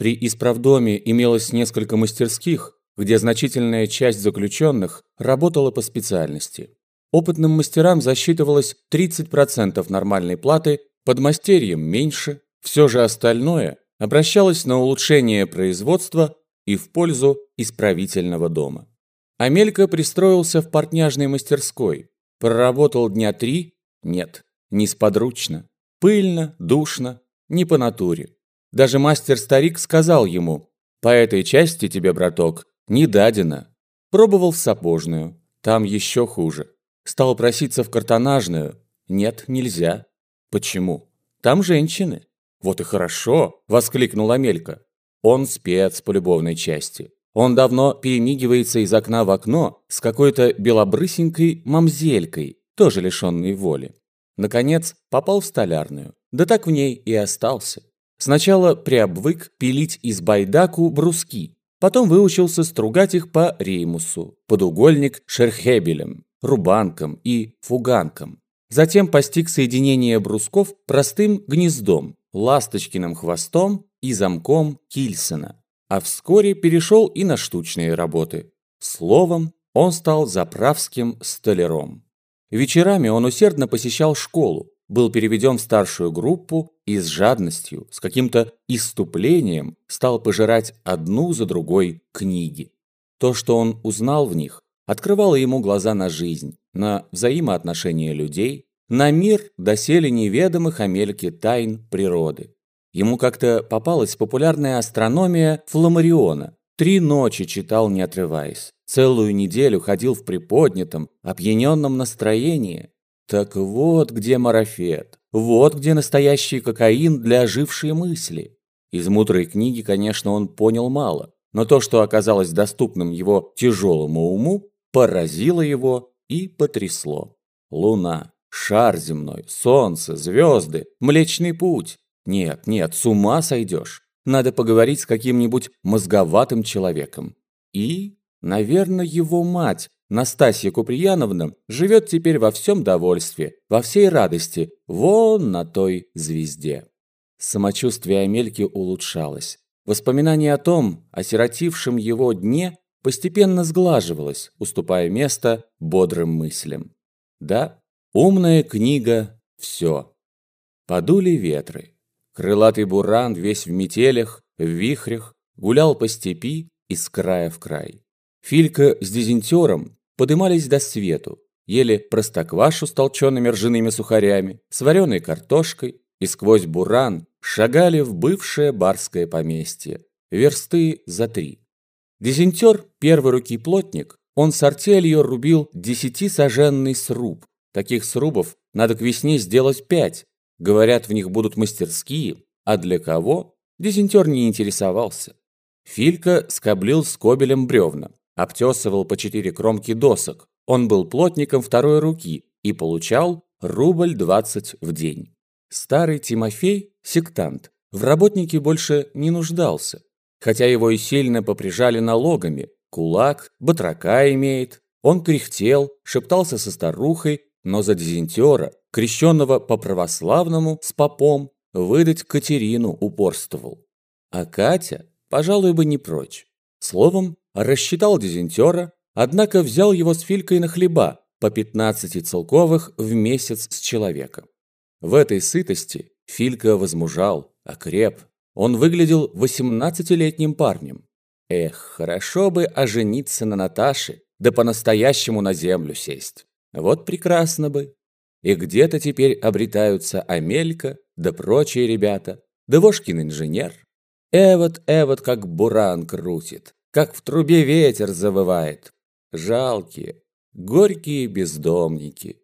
При исправдоме имелось несколько мастерских, где значительная часть заключенных работала по специальности. Опытным мастерам засчитывалось 30% нормальной платы, подмастерьям меньше, все же остальное обращалось на улучшение производства и в пользу исправительного дома. Амелька пристроился в портняжной мастерской, проработал дня три, нет, несподручно, пыльно, душно, не по натуре. Даже мастер-старик сказал ему, «По этой части тебе, браток, не дадено». Пробовал в сапожную, там еще хуже. Стал проситься в картонажную, нет, нельзя. Почему? Там женщины. Вот и хорошо, воскликнула Амелька. Он спец по любовной части. Он давно перемигивается из окна в окно с какой-то белобрысенькой мамзелькой, тоже лишенной воли. Наконец, попал в столярную. Да так в ней и остался. Сначала приобвык пилить из байдаку бруски, потом выучился стругать их по реймусу, подугольник шерхебелем, рубанком и фуганком. Затем постиг соединение брусков простым гнездом, ласточкиным хвостом и замком Кильсона. А вскоре перешел и на штучные работы. Словом, он стал заправским столяром. Вечерами он усердно посещал школу, был переведен в старшую группу и с жадностью, с каким-то иступлением стал пожирать одну за другой книги. То, что он узнал в них, открывало ему глаза на жизнь, на взаимоотношения людей, на мир доселе неведомых Амельке тайн природы. Ему как-то попалась популярная астрономия Фламариона. Три ночи читал, не отрываясь. Целую неделю ходил в приподнятом, опьяненном настроении. Так вот где марафет, вот где настоящий кокаин для ожившей мысли. Из мудрой книги, конечно, он понял мало, но то, что оказалось доступным его тяжелому уму, поразило его и потрясло. Луна, шар земной, солнце, звезды, Млечный Путь. Нет, нет, с ума сойдешь. Надо поговорить с каким-нибудь мозговатым человеком. И, наверное, его мать, Настасья Куприяновна, живет теперь во всем довольстве, во всей радости, вон на той звезде. Самочувствие Амельки улучшалось. Воспоминание о том, осиротившем его дне, постепенно сглаживалось, уступая место бодрым мыслям. Да, умная книга – все. Подули ветры. Крылатый буран весь в метелях, в вихрях, гулял по степи из края в край. Филька с дизентером подымались до свету, ели простоквашу с толчеными ржаными сухарями, с вареной картошкой и сквозь буран шагали в бывшее барское поместье, версты за три. Дизентер, первой руки плотник, он с артелью рубил десятисаженный сруб. Таких срубов надо к весне сделать пять. Говорят, в них будут мастерские, а для кого? Дизентер не интересовался. Филька скоблил скобелем бревна, обтесывал по четыре кромки досок. Он был плотником второй руки и получал рубль двадцать в день. Старый Тимофей, сектант, в работнике больше не нуждался хотя его и сильно поприжали налогами. Кулак, батрака имеет. Он кряхтел, шептался со старухой, но за дизентера, крещенного по-православному с попом, выдать Катерину упорствовал. А Катя, пожалуй, бы не прочь. Словом, рассчитал дизентера, однако взял его с Филькой на хлеба по 15 целковых в месяц с человеком. В этой сытости Филька возмужал, окреп, он выглядел восемнадцатилетним парнем. Эх, хорошо бы ожениться на Наташе, да по-настоящему на землю сесть. Вот прекрасно бы. И где-то теперь обретаются Амелька, да прочие ребята, да Вошкин инженер. Эвот, Эвот, как буран крутит, как в трубе ветер завывает. Жалкие, горькие бездомники.